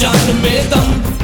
जान में दम।